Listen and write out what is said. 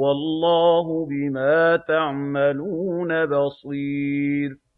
وَاللَّهُ بِمَا تَعْمَلُونَ بَصِيرٌ.